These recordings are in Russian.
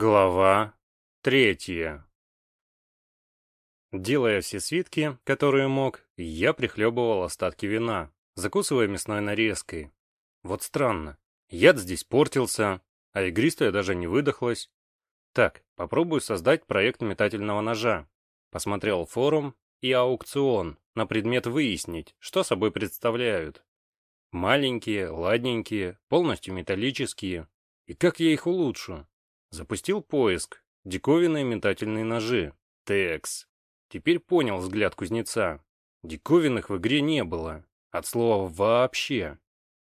Глава третья Делая все свитки, которые мог, я прихлебывал остатки вина, закусывая мясной нарезкой. Вот странно, яд здесь портился, а игристая даже не выдохлась. Так, попробую создать проект метательного ножа. Посмотрел форум и аукцион на предмет выяснить, что собой представляют. Маленькие, ладненькие, полностью металлические. И как я их улучшу? Запустил поиск. Диковинные метательные ножи. Текс. Теперь понял взгляд кузнеца. Диковинных в игре не было. От слова «вообще».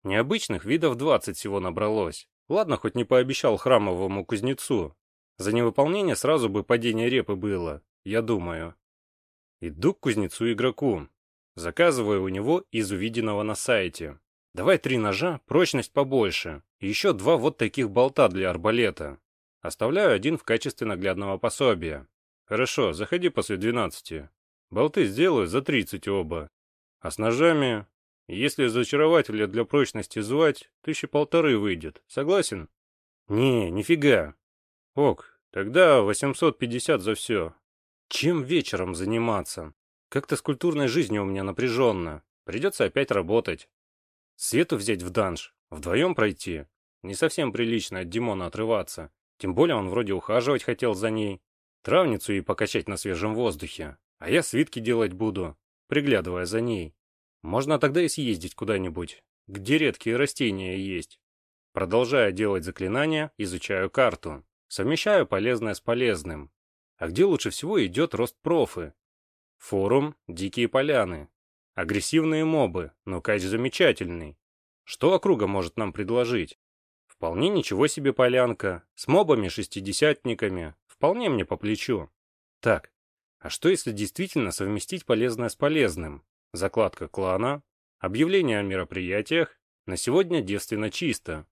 Необычных видов 20 всего набралось. Ладно, хоть не пообещал храмовому кузнецу. За невыполнение сразу бы падение репы было, я думаю. Иду к кузнецу-игроку. Заказываю у него из увиденного на сайте. Давай три ножа, прочность побольше. И еще два вот таких болта для арбалета. Оставляю один в качестве наглядного пособия. Хорошо, заходи после двенадцати. Болты сделаю за тридцать оба. А с ножами, если зачарователя для прочности звать, тысячи полторы выйдет. Согласен? Не, нифига. Ок, тогда 850 за все. Чем вечером заниматься? Как-то с культурной жизнью у меня напряженно. Придется опять работать. Свету взять в данж, вдвоем пройти. Не совсем прилично от Димона отрываться. Тем более он вроде ухаживать хотел за ней. Травницу ей покачать на свежем воздухе. А я свитки делать буду, приглядывая за ней. Можно тогда и съездить куда-нибудь, где редкие растения есть. Продолжая делать заклинания, изучаю карту. Совмещаю полезное с полезным. А где лучше всего идет рост профы? Форум «Дикие поляны». Агрессивные мобы, но кач замечательный. Что округа может нам предложить? Вполне ничего себе полянка, с мобами-шестидесятниками, вполне мне по плечу. Так, а что если действительно совместить полезное с полезным? Закладка клана, объявление о мероприятиях, на сегодня девственно чисто.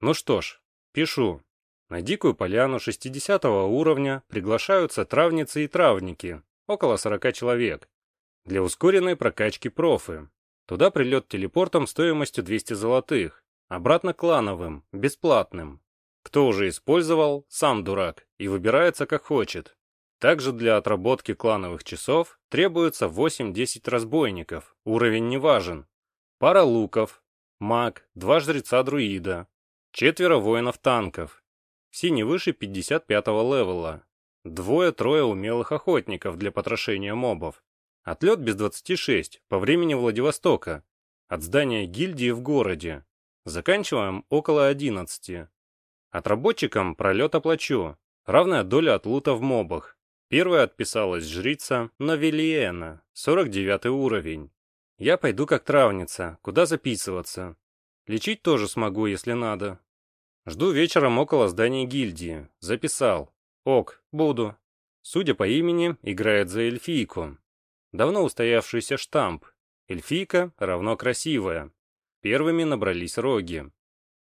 Ну что ж, пишу. На дикую поляну 60 уровня приглашаются травницы и травники, около 40 человек, для ускоренной прокачки профы. Туда прилет телепортом стоимостью 200 золотых, Обратно клановым, бесплатным. Кто уже использовал, сам дурак, и выбирается как хочет. Также для отработки клановых часов требуется 8-10 разбойников, уровень не важен. Пара луков, маг, два жреца-друида, четверо воинов-танков. Все не выше 55-го левела. Двое-трое умелых охотников для потрошения мобов. Отлет без 26 по времени Владивостока. От здания гильдии в городе. Заканчиваем около 11. Отработчикам пролет оплачу. Равная доля от лута в мобах. Первая отписалась жрица Новелиена, 49 уровень. Я пойду как травница, куда записываться. Лечить тоже смогу, если надо. Жду вечером около здания гильдии. Записал. Ок, буду. Судя по имени, играет за эльфийку. Давно устоявшийся штамп. Эльфийка равно красивая. Первыми набрались роги.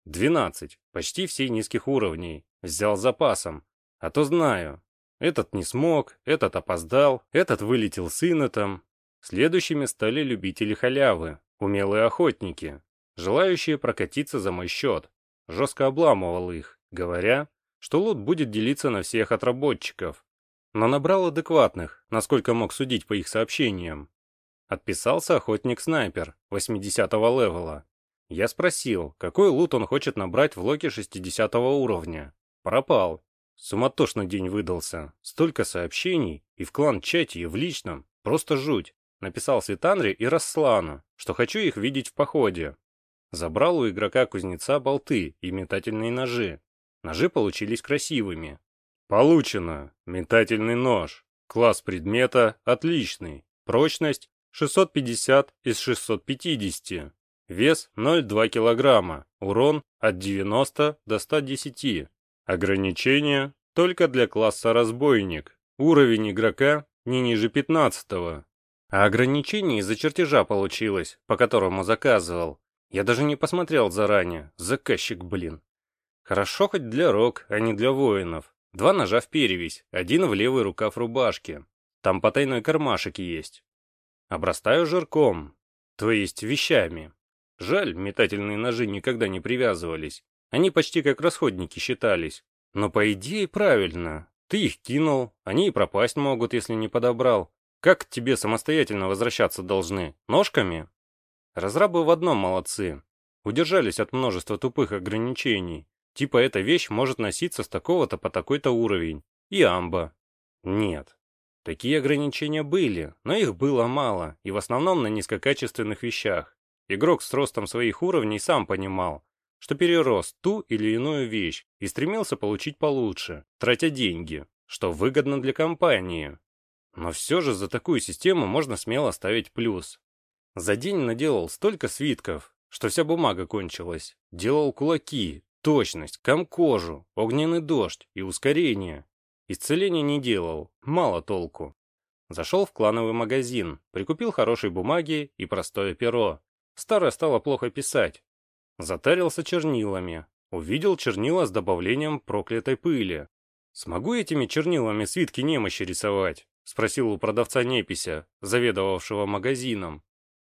Двенадцать, почти все низких уровней. Взял запасом. А то знаю. Этот не смог, этот опоздал, этот вылетел с инотом. Следующими стали любители халявы, умелые охотники, желающие прокатиться за мой счет. Жестко обламывал их, говоря, что лут будет делиться на всех отработчиков. Но набрал адекватных, насколько мог судить по их сообщениям. Отписался охотник-снайпер 80-го левела. Я спросил, какой лут он хочет набрать в локе 60 уровня. Пропал. Суматошный день выдался. Столько сообщений, и в клан-чате, и в личном. Просто жуть. Написал Светанре и Расслану, что хочу их видеть в походе. Забрал у игрока-кузнеца болты и метательные ножи. Ножи получились красивыми. Получено. Метательный нож. Класс предмета отличный. Прочность 650 из 650. Вес 0,2 кг. Урон от 90 до 110. Ограничение только для класса разбойник. Уровень игрока не ниже 15 -го. А ограничение из-за чертежа получилось, по которому заказывал. Я даже не посмотрел заранее. Заказчик, блин. Хорошо хоть для рок, а не для воинов. Два ножа в перевесь, один в левый рукав рубашки. Там потайной кармашек есть. Обрастаю жирком, то есть вещами. Жаль, метательные ножи никогда не привязывались. Они почти как расходники считались. Но по идее правильно. Ты их кинул, они и пропасть могут, если не подобрал. Как к тебе самостоятельно возвращаться должны? Ножками? Разрабы в одном молодцы. Удержались от множества тупых ограничений. Типа эта вещь может носиться с такого-то по такой-то уровень. И амба. Нет. Такие ограничения были, но их было мало, и в основном на низкокачественных вещах. Игрок с ростом своих уровней сам понимал, что перерос ту или иную вещь и стремился получить получше, тратя деньги, что выгодно для компании. Но все же за такую систему можно смело ставить плюс. За день наделал столько свитков, что вся бумага кончилась. Делал кулаки, точность, комкожу, огненный дождь и ускорение. Исцеления не делал, мало толку. Зашел в клановый магазин, прикупил хорошей бумаги и простое перо. Старое стало плохо писать. Затарился чернилами. Увидел чернила с добавлением проклятой пыли. «Смогу этими чернилами свитки немощи рисовать?» — спросил у продавца Непися, заведовавшего магазином.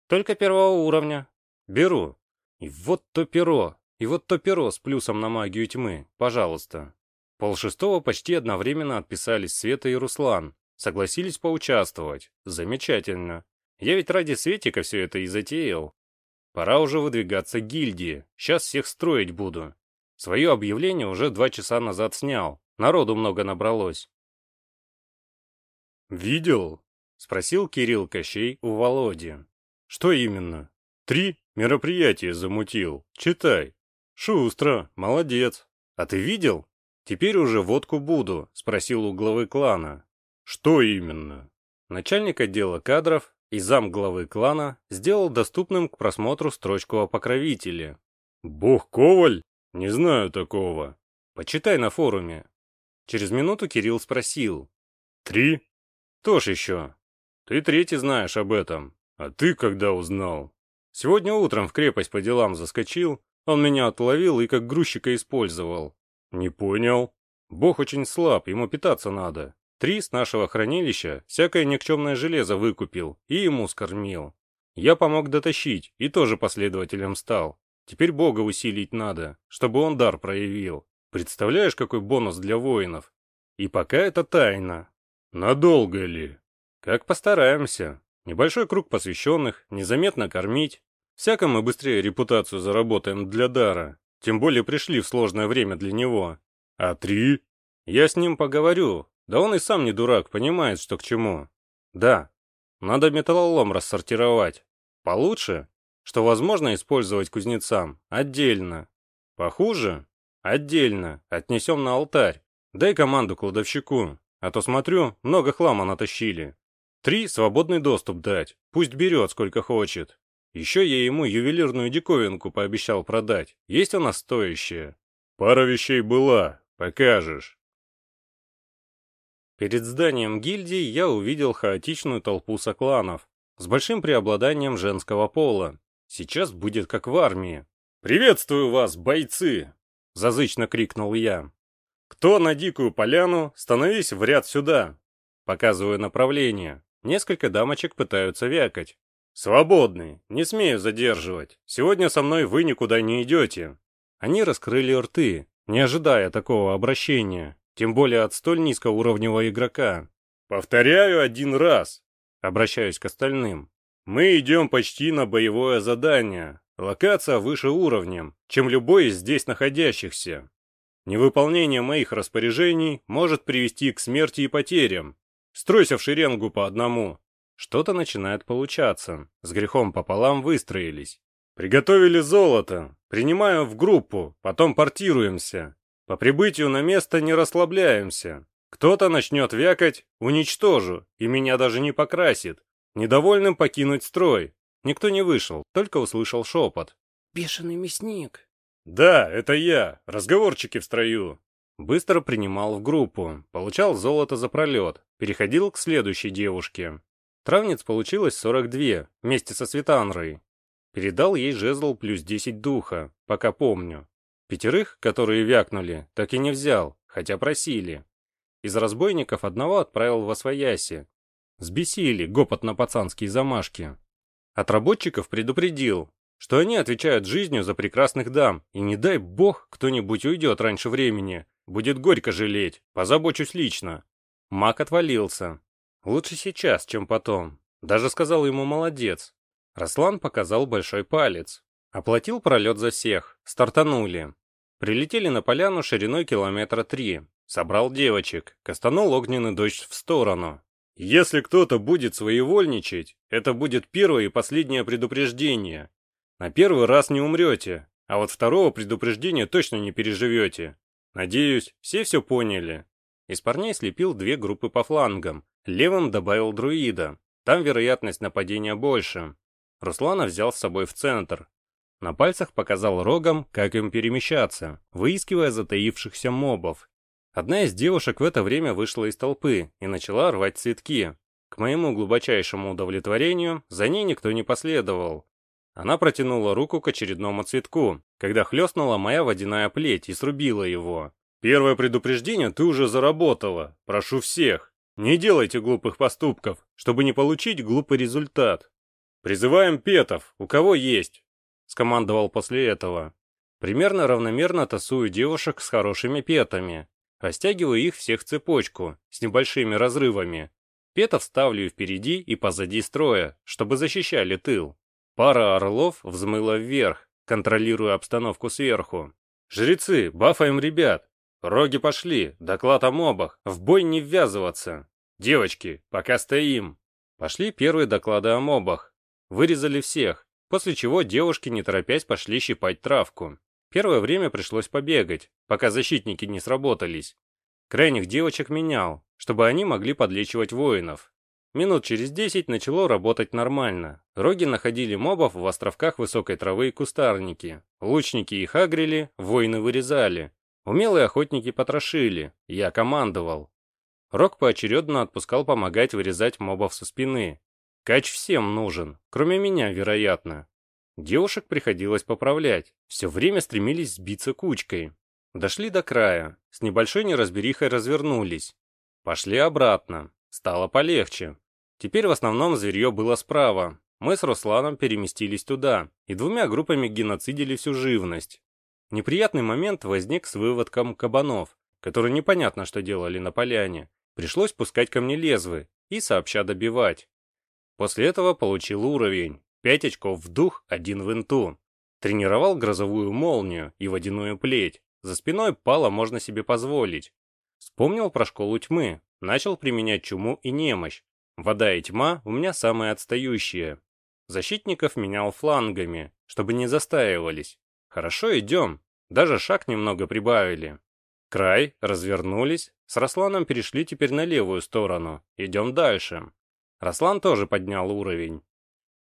«Только первого уровня». «Беру». «И вот то перо, и вот то перо с плюсом на магию тьмы, пожалуйста». Полшестого почти одновременно отписались Света и Руслан. Согласились поучаствовать. Замечательно. Я ведь ради Светика все это и затеял. Пора уже выдвигаться к гильдии. Сейчас всех строить буду. Свое объявление уже два часа назад снял. Народу много набралось. «Видел?» — спросил Кирилл Кощей у Володи. «Что именно?» «Три мероприятия замутил. Читай». «Шустро, молодец. А ты видел?» «Теперь уже водку буду», — спросил у главы клана. «Что именно?» Начальник отдела кадров и зам главы клана сделал доступным к просмотру строчку о покровителе. «Бог Коваль? Не знаю такого. Почитай на форуме». Через минуту Кирилл спросил. «Три? Кто ж еще? Ты третий знаешь об этом. А ты когда узнал?» «Сегодня утром в крепость по делам заскочил, он меня отловил и как грузчика использовал. «Не понял. Бог очень слаб, ему питаться надо. Три с нашего хранилища всякое никчемное железо выкупил и ему скормил. Я помог дотащить и тоже последователем стал. Теперь Бога усилить надо, чтобы он дар проявил. Представляешь, какой бонус для воинов? И пока это тайна. Надолго ли? Как постараемся. Небольшой круг посвященных, незаметно кормить. Всяко мы быстрее репутацию заработаем для дара. Тем более пришли в сложное время для него. А три? Я с ним поговорю. Да он и сам не дурак, понимает, что к чему. Да, надо металлолом рассортировать. Получше, что возможно использовать кузнецам, отдельно. Похуже? Отдельно. Отнесем на алтарь. Дай команду кладовщику, а то смотрю, много хлама натащили. Три — свободный доступ дать, пусть берет сколько хочет. Еще я ему ювелирную диковинку пообещал продать. Есть она стоящая? Пара вещей была, покажешь. Перед зданием гильдии я увидел хаотичную толпу сокланов с большим преобладанием женского пола. Сейчас будет как в армии. «Приветствую вас, бойцы!» — зазычно крикнул я. «Кто на дикую поляну, становись в ряд сюда!» Показываю направление. Несколько дамочек пытаются вякать. «Свободны, не смею задерживать. Сегодня со мной вы никуда не идете». Они раскрыли рты, не ожидая такого обращения, тем более от столь низкоуровневого игрока. «Повторяю один раз», обращаюсь к остальным. «Мы идем почти на боевое задание. Локация выше уровнем, чем любой из здесь находящихся. Невыполнение моих распоряжений может привести к смерти и потерям. Стройся в шеренгу по одному. Что-то начинает получаться. С грехом пополам выстроились. Приготовили золото. Принимаем в группу, потом портируемся. По прибытию на место не расслабляемся. Кто-то начнет вякать, уничтожу, и меня даже не покрасит. Недовольным покинуть строй. Никто не вышел, только услышал шепот. «Бешеный мясник». «Да, это я. Разговорчики в строю». Быстро принимал в группу, получал золото за пролет, переходил к следующей девушке. Травниц получилось 42, вместе со Светанрой. Передал ей жезл плюс 10 духа, пока помню. Пятерых, которые вякнули, так и не взял, хотя просили. Из разбойников одного отправил в Освояси. Сбесили гопотно-пацанские замашки. От работчиков предупредил, что они отвечают жизнью за прекрасных дам, и не дай бог кто-нибудь уйдет раньше времени, Будет горько жалеть, позабочусь лично. Мак отвалился. Лучше сейчас, чем потом. Даже сказал ему молодец. Раслан показал большой палец. Оплатил пролет за всех. Стартанули. Прилетели на поляну шириной километра три. Собрал девочек. Кастанул огненный дождь в сторону. Если кто-то будет своевольничать, это будет первое и последнее предупреждение. На первый раз не умрете, а вот второго предупреждения точно не переживете. Надеюсь, все все поняли. Из парней слепил две группы по флангам. Левым добавил друида. Там вероятность нападения больше. Руслана взял с собой в центр. На пальцах показал рогом, как им перемещаться, выискивая затаившихся мобов. Одна из девушек в это время вышла из толпы и начала рвать цветки. К моему глубочайшему удовлетворению, за ней никто не последовал. Она протянула руку к очередному цветку, когда хлестнула моя водяная плеть и срубила его. «Первое предупреждение ты уже заработала. Прошу всех, не делайте глупых поступков, чтобы не получить глупый результат. Призываем петов, у кого есть?» Скомандовал после этого. Примерно равномерно тасую девушек с хорошими петами, Растягиваю их всех в цепочку, с небольшими разрывами. Петов ставлю впереди и позади строя, чтобы защищали тыл. Пара орлов взмыла вверх, контролируя обстановку сверху. «Жрецы, бафаем ребят! Роги пошли, доклад о мобах, в бой не ввязываться! Девочки, пока стоим!» Пошли первые доклады о мобах. Вырезали всех, после чего девушки не торопясь пошли щипать травку. Первое время пришлось побегать, пока защитники не сработались. Крайних девочек менял, чтобы они могли подлечивать воинов. Минут через десять начало работать нормально. Роги находили мобов в островках высокой травы и кустарники. Лучники их агрили, воины вырезали. Умелые охотники потрошили, я командовал. Рог поочередно отпускал помогать вырезать мобов со спины. Кач всем нужен, кроме меня, вероятно. Девушек приходилось поправлять, все время стремились сбиться кучкой. Дошли до края, с небольшой неразберихой развернулись. Пошли обратно, стало полегче. Теперь в основном зверье было справа. Мы с Русланом переместились туда и двумя группами геноцидили всю живность. Неприятный момент возник с выводком кабанов, которые непонятно что делали на поляне. Пришлось пускать ко мне лезвы и сообща добивать. После этого получил уровень, Пять очков в дух, один в инту. Тренировал грозовую молнию и водяную плеть. За спиной пала можно себе позволить. Вспомнил про школу тьмы. Начал применять чуму и немощь. Вода и тьма у меня самые отстающие. Защитников менял флангами, чтобы не застаивались. Хорошо идем. Даже шаг немного прибавили. Край, развернулись. С Росланом перешли теперь на левую сторону. Идем дальше. Рослан тоже поднял уровень.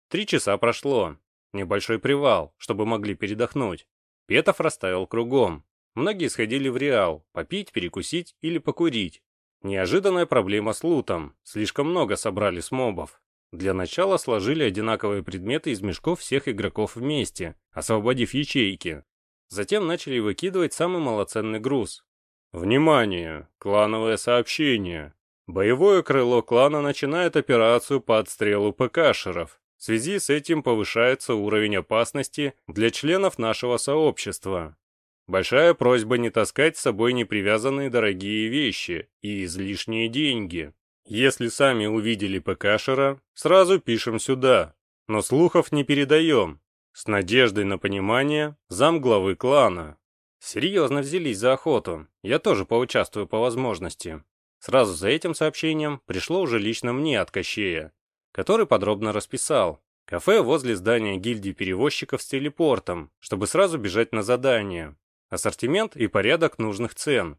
Три часа прошло. Небольшой привал, чтобы могли передохнуть. Петов расставил кругом. Многие сходили в Реал, попить, перекусить или покурить. Неожиданная проблема с лутом. Слишком много собрали с мобов. Для начала сложили одинаковые предметы из мешков всех игроков вместе, освободив ячейки. Затем начали выкидывать самый малоценный груз. Внимание! Клановое сообщение. Боевое крыло клана начинает операцию по отстрелу ПКшеров. В связи с этим повышается уровень опасности для членов нашего сообщества. Большая просьба не таскать с собой непривязанные дорогие вещи и излишние деньги. Если сами увидели ПКшера, сразу пишем сюда, но слухов не передаем. С надеждой на понимание, зам главы клана. Серьезно взялись за охоту, я тоже поучаствую по возможности. Сразу за этим сообщением пришло уже лично мне от Кощея, который подробно расписал. Кафе возле здания гильдии перевозчиков с телепортом, чтобы сразу бежать на задание. Ассортимент и порядок нужных цен.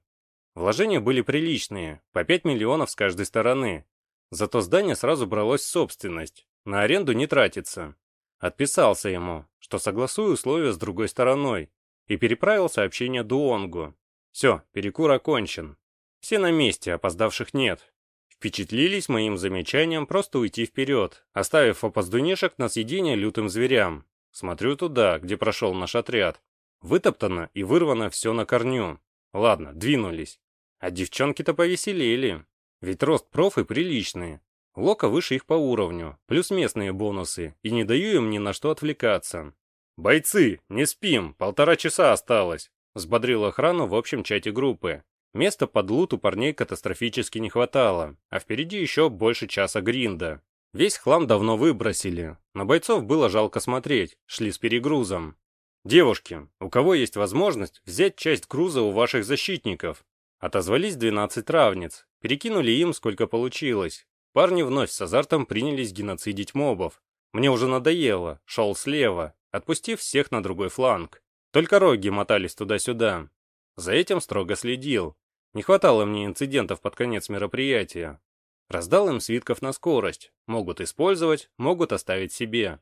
Вложения были приличные, по 5 миллионов с каждой стороны. Зато здание сразу бралось в собственность, на аренду не тратится. Отписался ему, что согласую условия с другой стороной, и переправил сообщение Дуонгу. Все, перекур окончен. Все на месте, опоздавших нет. Впечатлились моим замечанием просто уйти вперед, оставив опоздунешек на съедение лютым зверям. Смотрю туда, где прошел наш отряд. Вытоптано и вырвано все на корню. Ладно, двинулись. А девчонки-то повеселели. Ведь рост профы приличный. Лока выше их по уровню, плюс местные бонусы, и не даю им ни на что отвлекаться. «Бойцы, не спим, полтора часа осталось», — взбодрил охрану в общем чате группы. Места под лут у парней катастрофически не хватало, а впереди еще больше часа гринда. Весь хлам давно выбросили. На бойцов было жалко смотреть, шли с перегрузом. «Девушки, у кого есть возможность взять часть груза у ваших защитников?» Отозвались 12 травниц, перекинули им, сколько получилось. Парни вновь с азартом принялись геноцидить мобов. Мне уже надоело, шел слева, отпустив всех на другой фланг. Только роги мотались туда-сюда. За этим строго следил. Не хватало мне инцидентов под конец мероприятия. Раздал им свитков на скорость. Могут использовать, могут оставить себе.